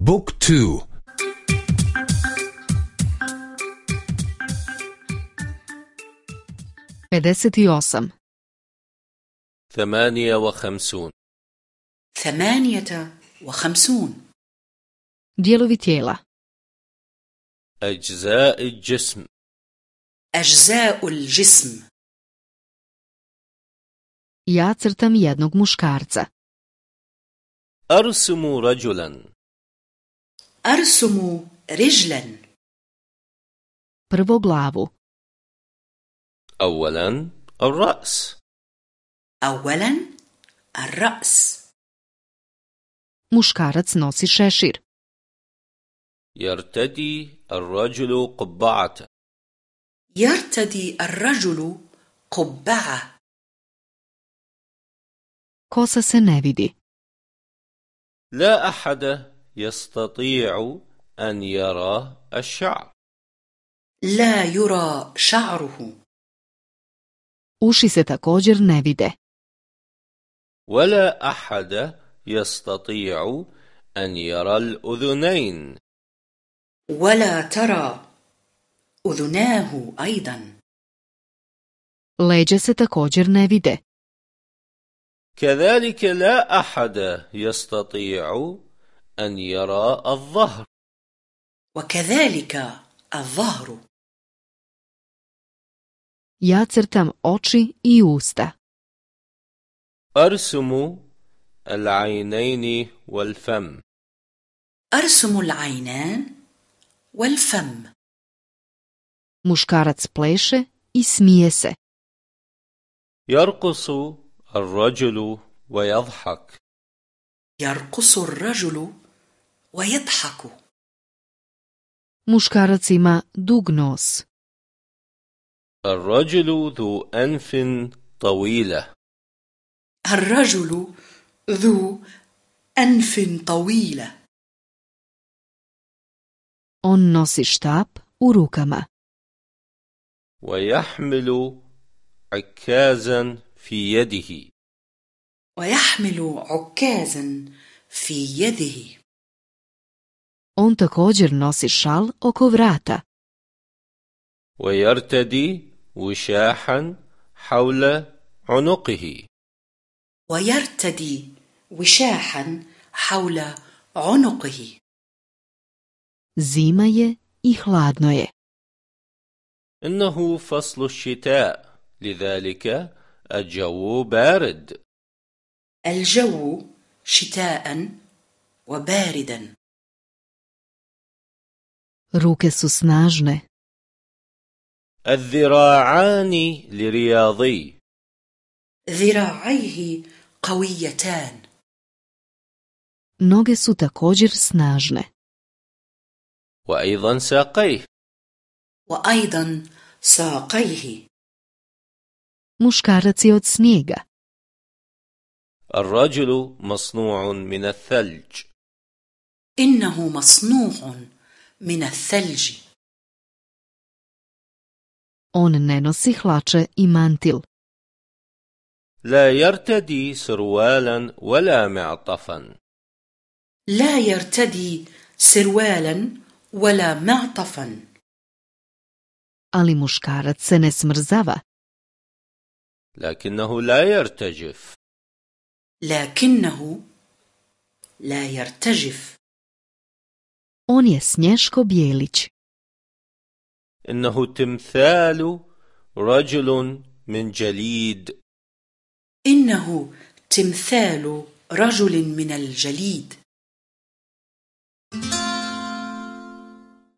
بوك تو. pedeset osam ثمانية وخمسون. ثمانية وخمسون. dijelovi tijela أجزاء الجسم. أجزاء الجسم. ja crtam jednog muškarca أرسم رجلا. أرسم رجلا. Prvo glavu. أولا الرأس. أولا الرأس. Muškarac nosi šešir. يرتدي الرجل قبعة يرتدي الرجل قبعة. Kosa se ne vidi. لا أحد يستطيع أن يرى الشعر. لا يرى شعره. Uši se također ne vide. ولا أحد يستطيع أن يرى الأذنين. ولا ترى أذناه أيضا. Leđa se također ne vide. كذلك لا أحد يستطيع أن يرى الظهر. وكذلك الظهر. Ja crtam oči i usta. أرسم العينين والفم. أرسم العينان والفم. Muškarac pleše i smije se. يرقص الرجل ويضحك. يرقص الرجل ويضحك. muškarac ima dug nos الرجل ذو أنف طويلة. الرجل ذو أنف طويلة. On nosi štap u rukama. ويحمل عكازا في يده. ويحمل عكازا في يده. On također nosi šal oko vrata. ويرتدي وشاحا حول عنقه. ويرتدي وشاحا حول عنقه. Zima je i hladno je. إنه فصل الشتاء لذلك الجو بارد. الجو شتاء وباردا. Ruke su snažne. الذراعان لرياضي. ذراعيه قويتان. Noge su također snažne. وأيضا ساقيه. وأيضا ساقيه. Muškarac je od snijega. الرجل مصنوع من الثلج. إنه مصنوع من الثلج. On ne nosi hlače i mantil. لا يرتدي سروالا ولا معطفا. لا يرتدي سروالا ولا معطفا. Ali muškarac se ne smrzava. لكنه لا يرتجف. لكنه لا يرتجف. On je snješko bijelić إنه تمثال رجل من جليد. إنه تمثال رجل من الجليد.